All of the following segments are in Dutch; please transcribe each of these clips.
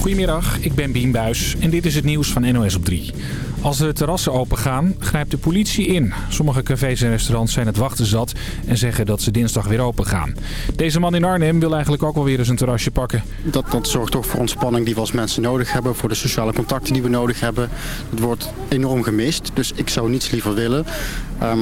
Goedemiddag, ik ben Bien Buis en dit is het nieuws van NOS op 3. Als de terrassen open gaan, grijpt de politie in. Sommige cafés en restaurants zijn het wachten zat en zeggen dat ze dinsdag weer open gaan. Deze man in Arnhem wil eigenlijk ook wel weer eens een terrasje pakken. Dat, dat zorgt toch voor ontspanning die we als mensen nodig hebben. Voor de sociale contacten die we nodig hebben. Het wordt enorm gemist, dus ik zou niets liever willen. Ehm,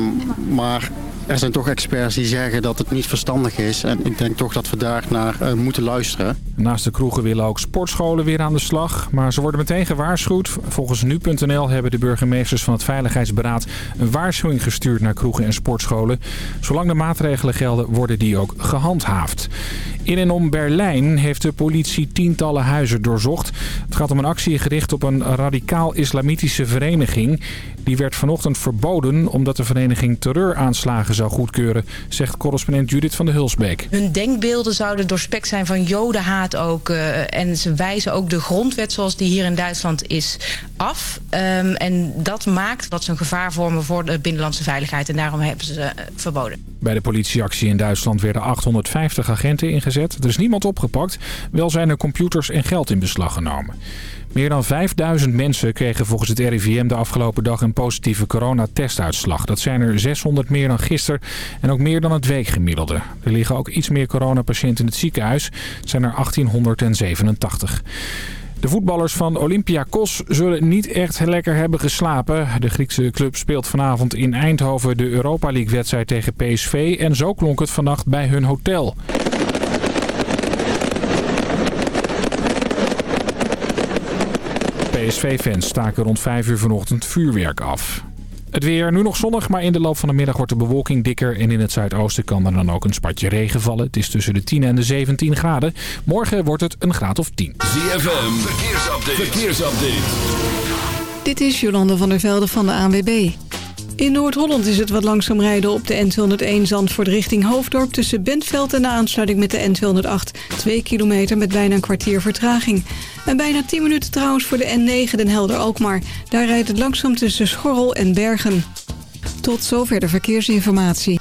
maar er zijn toch experts die zeggen dat het niet verstandig is. En ik denk toch dat we daar naar uh, moeten luisteren. Naast de kroegen willen ook sportscholen weer aan de slag. Maar ze worden meteen gewaarschuwd. Volgens nu.nl hebben de burgemeesters van het Veiligheidsberaad een waarschuwing gestuurd naar kroegen en sportscholen. Zolang de maatregelen gelden, worden die ook gehandhaafd. In en om Berlijn heeft de politie tientallen huizen doorzocht. Het gaat om een actie gericht op een radicaal-islamitische vereniging. Die werd vanochtend verboden omdat de vereniging terreuraanslagen zou goedkeuren, zegt correspondent Judith van de Hulsbeek. Hun denkbeelden zouden doorspekt zijn van jodenhaat ook. Uh, en ze wijzen ook de grondwet zoals die hier in Duitsland is af. Um, en dat maakt dat ze een gevaar vormen voor de binnenlandse veiligheid. En daarom hebben ze uh, verboden. Bij de politieactie in Duitsland werden 850 agenten ingezet. Er is niemand opgepakt. Wel zijn er computers en geld in beslag genomen. Meer dan 5000 mensen kregen volgens het RIVM de afgelopen dag een positieve coronatestuitslag. Dat zijn er 600 meer dan gisteren en ook meer dan het weekgemiddelde. Er liggen ook iets meer coronapatiënten in het ziekenhuis. Het zijn er 1887. De voetballers van Olympiakos zullen niet echt lekker hebben geslapen. De Griekse club speelt vanavond in Eindhoven de Europa League wedstrijd tegen PSV. En zo klonk het vannacht bij hun hotel. PSV-fans staken rond 5 uur vanochtend vuurwerk af. Het weer nu nog zonnig, maar in de loop van de middag wordt de bewolking dikker. En in het zuidoosten kan er dan ook een spatje regen vallen. Het is tussen de 10 en de 17 graden. Morgen wordt het een graad of 10. ZFM, verkeersupdate. verkeersupdate. Dit is Jolande van der Velde van de ANWB. In Noord-Holland is het wat langzaam rijden op de N201 Zandvoort richting Hoofddorp... tussen Bentveld en de aansluiting met de N208. 2 kilometer met bijna een kwartier vertraging. En bijna 10 minuten trouwens voor de N9 Den Helder-Alkmaar. Daar rijdt het langzaam tussen Schorrel en Bergen. Tot zover de verkeersinformatie.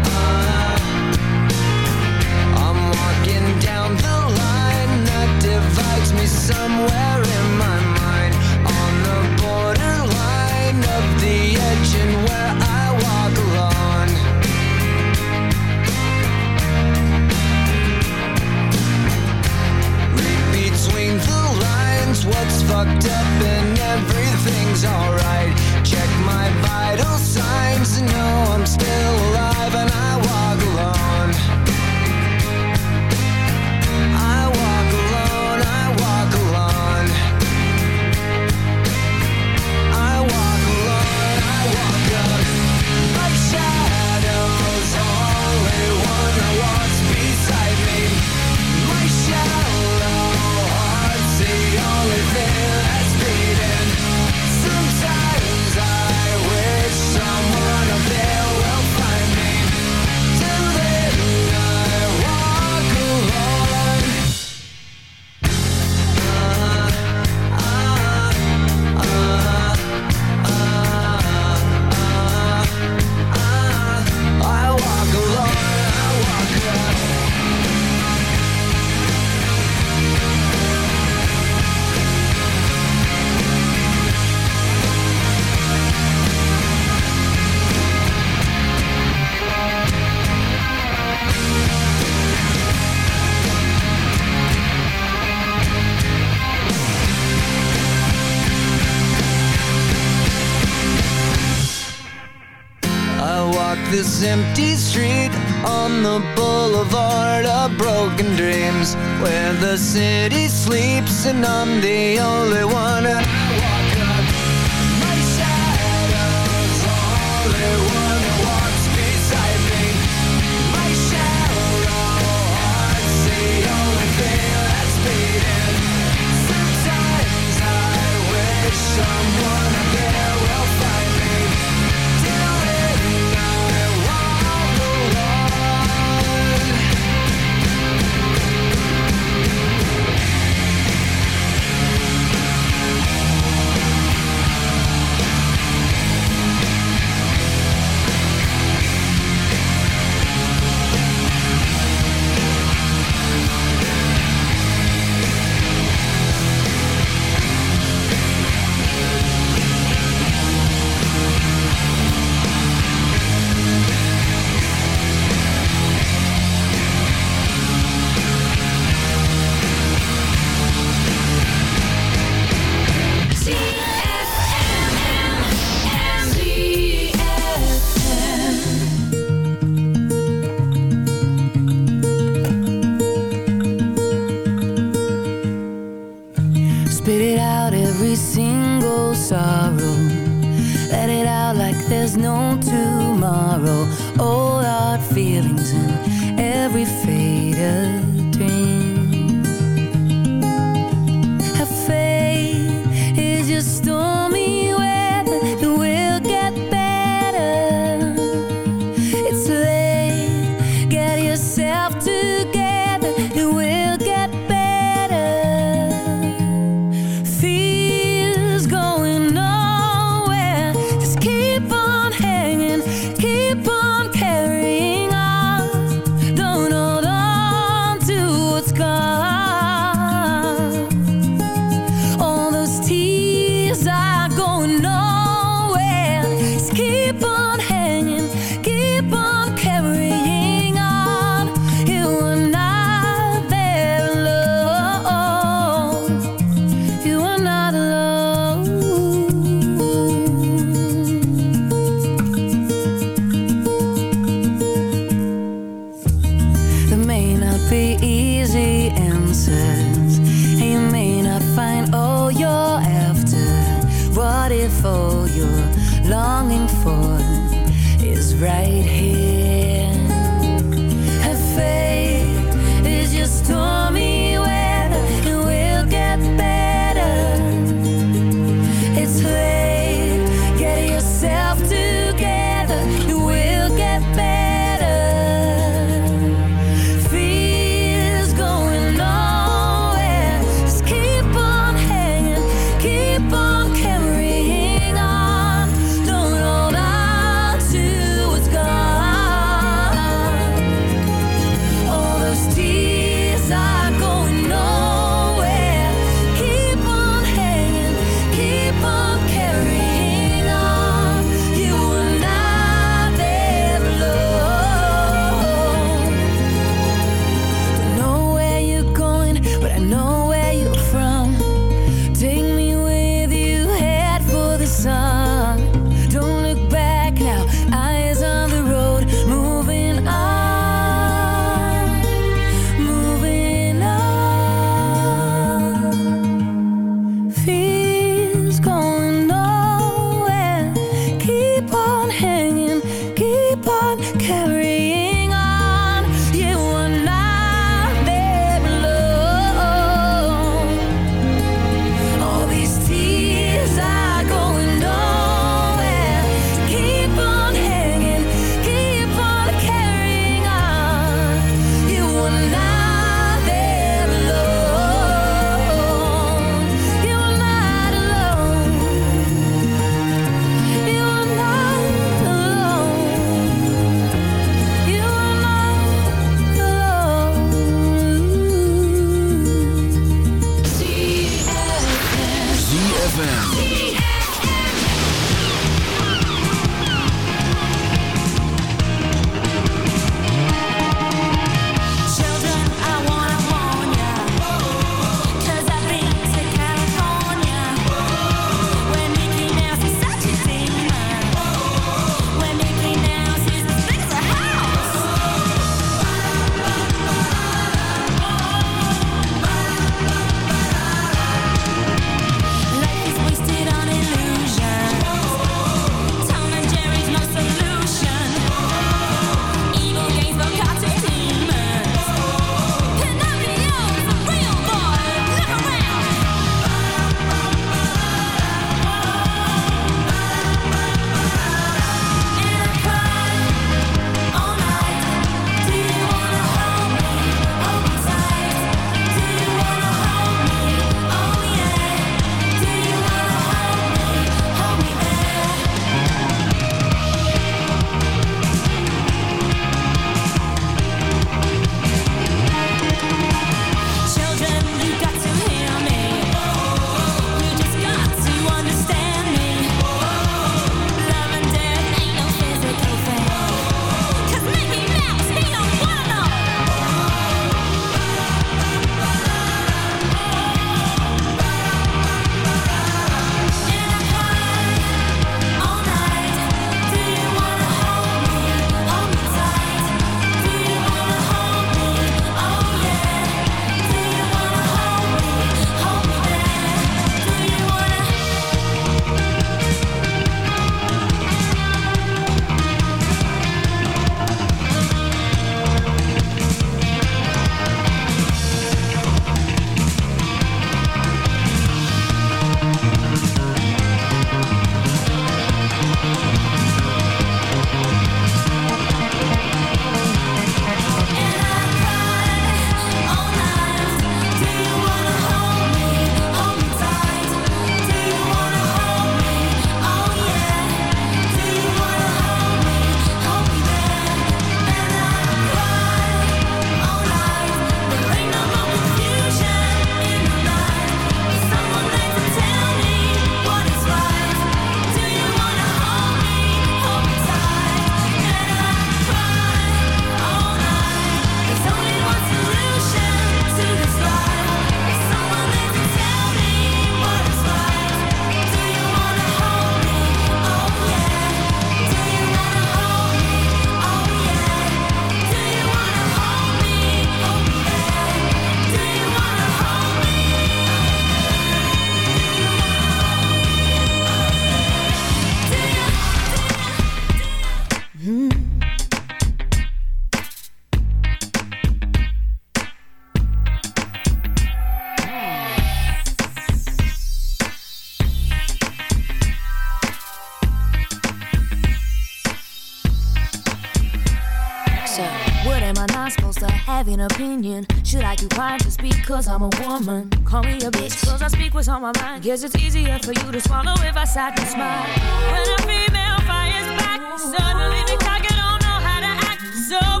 An opinion? Should I keep quiet just because I'm a woman? Call me a bitch, cause I speak what's on my mind. Guess it's easier for you to swallow if I sat and smile. When a female fires back, suddenly the target don't know how to act. So,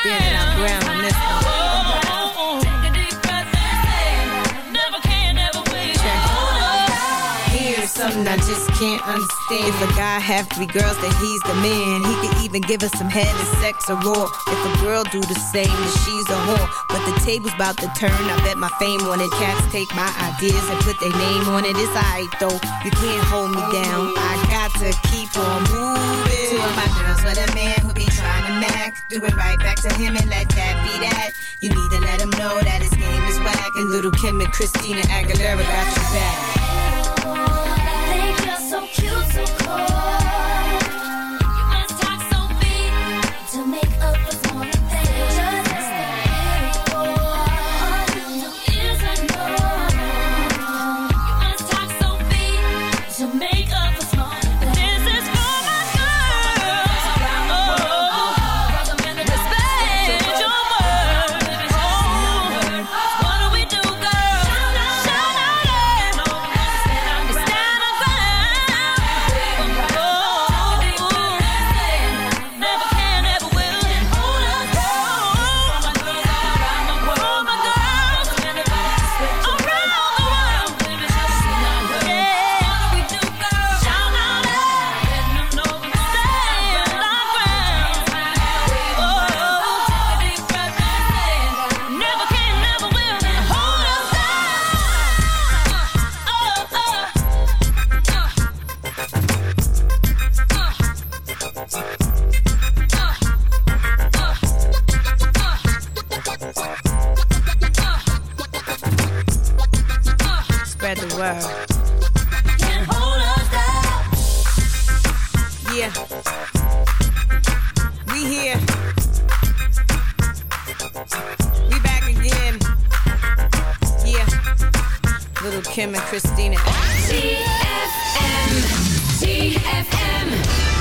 standing our ground on this one. Something I just can't understand. If a guy have three girls, then he's the man. He could even give us some head and sex or raw. If a girl do the same, then she's a whore. But the table's about to turn. I bet my fame on it. Cats take my ideas and put their name on it. It's alright though. You can't hold me down. I got to keep on moving. Two of my girls with a man who be trying to mac. Do it right back to him and let that be that. You need to let him know that his game is whack. And little Kim and Christina Aguilera got you back. They just so cute, so coy. Spread the word. Can't hold us down. Yeah. We here. We back again. Yeah. Little Kim and Christina. TFM. TFM.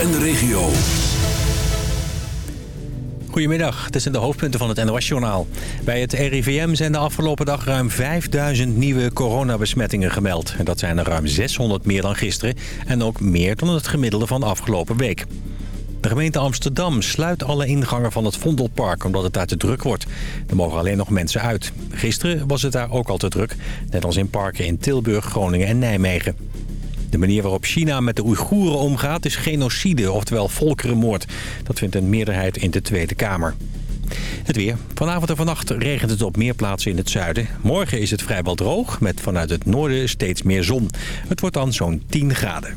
en de regio. Goedemiddag, dit zijn de hoofdpunten van het NOS-journaal. Bij het RIVM zijn de afgelopen dag ruim 5000 nieuwe coronabesmettingen gemeld. Dat zijn er ruim 600 meer dan gisteren en ook meer dan het gemiddelde van afgelopen week. De gemeente Amsterdam sluit alle ingangen van het Vondelpark omdat het daar te druk wordt. Er mogen alleen nog mensen uit. Gisteren was het daar ook al te druk, net als in parken in Tilburg, Groningen en Nijmegen. De manier waarop China met de Oeigoeren omgaat is genocide, oftewel volkerenmoord. Dat vindt een meerderheid in de Tweede Kamer. Het weer. Vanavond en vannacht regent het op meer plaatsen in het zuiden. Morgen is het vrijwel droog, met vanuit het noorden steeds meer zon. Het wordt dan zo'n 10 graden.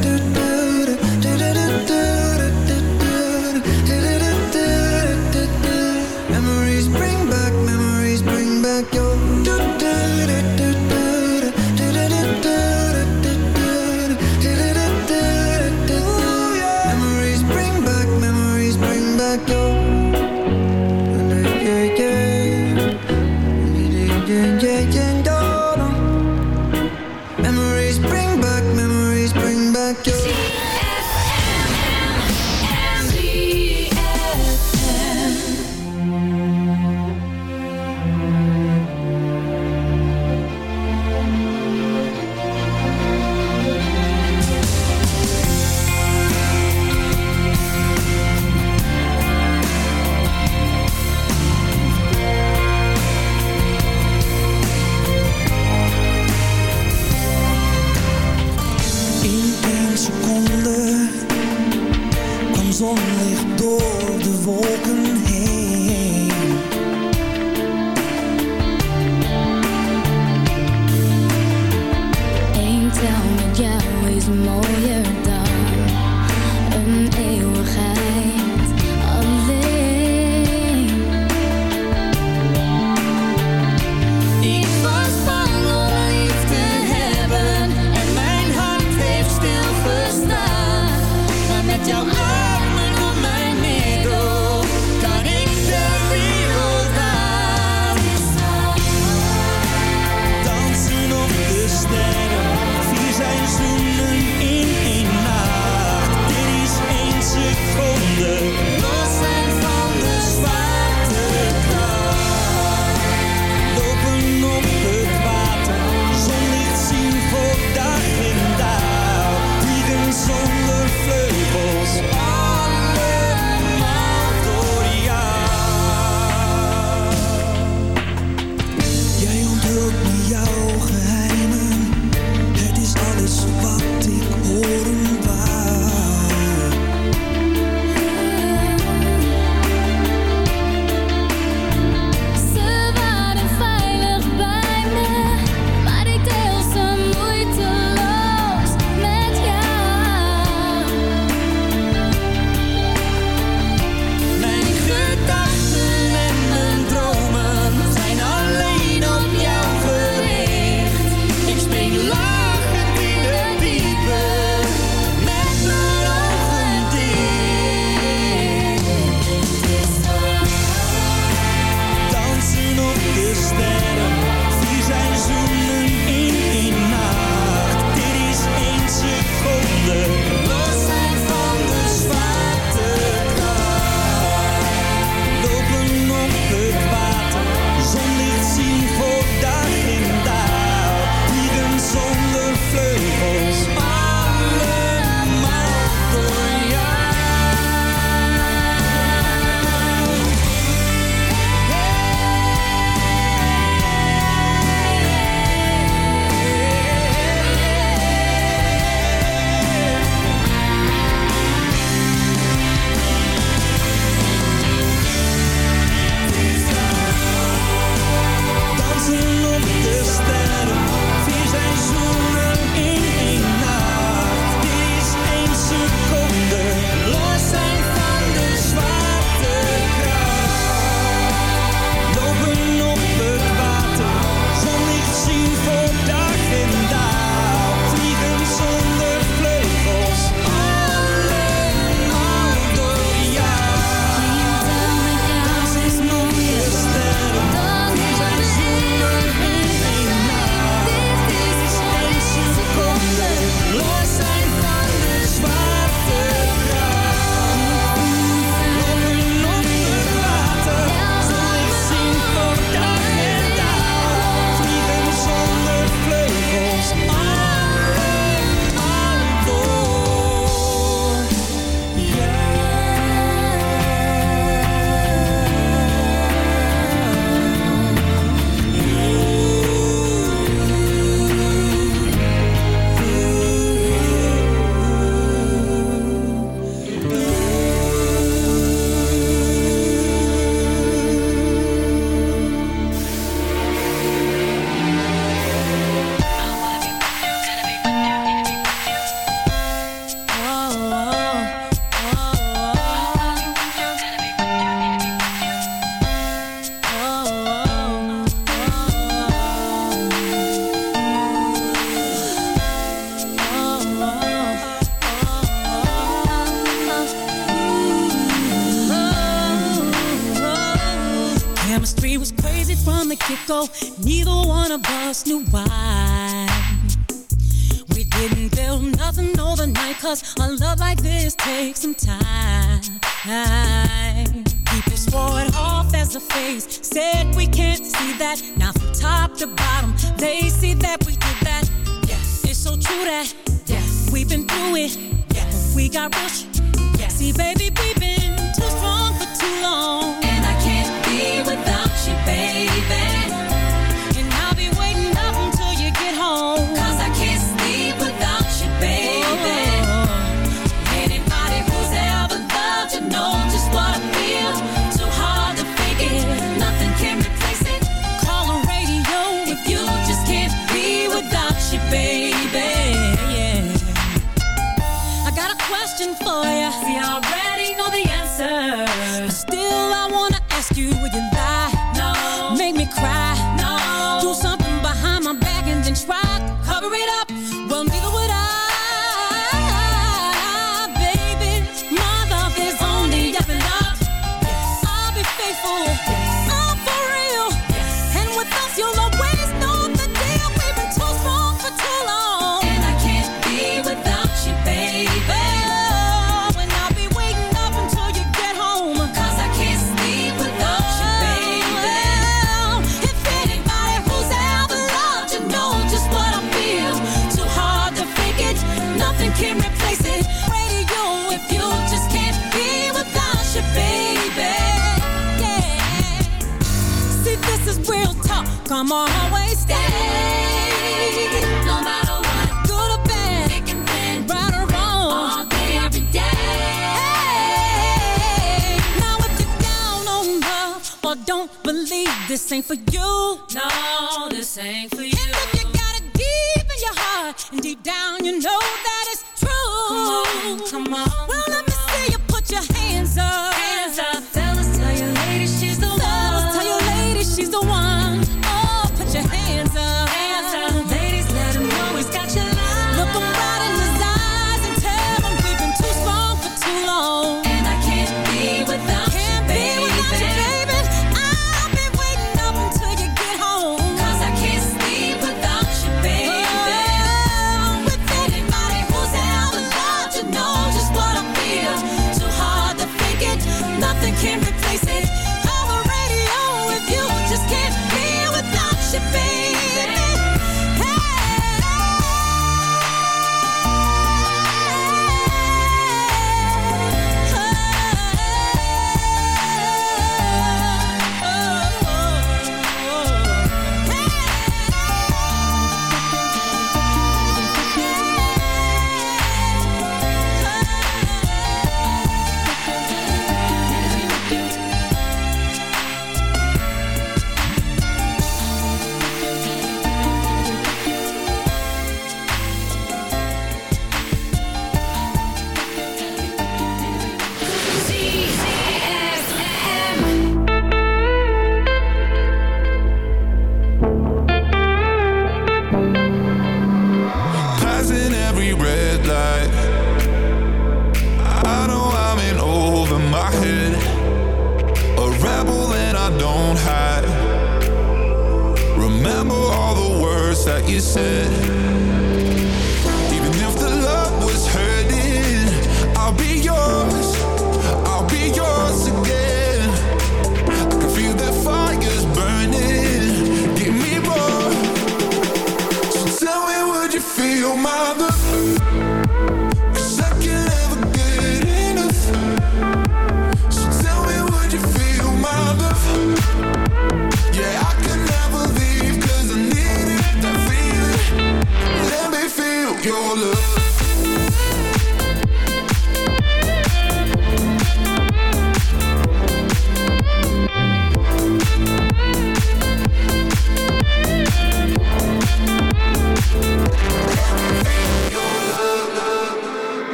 This ain't for you, no, this ain't for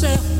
cher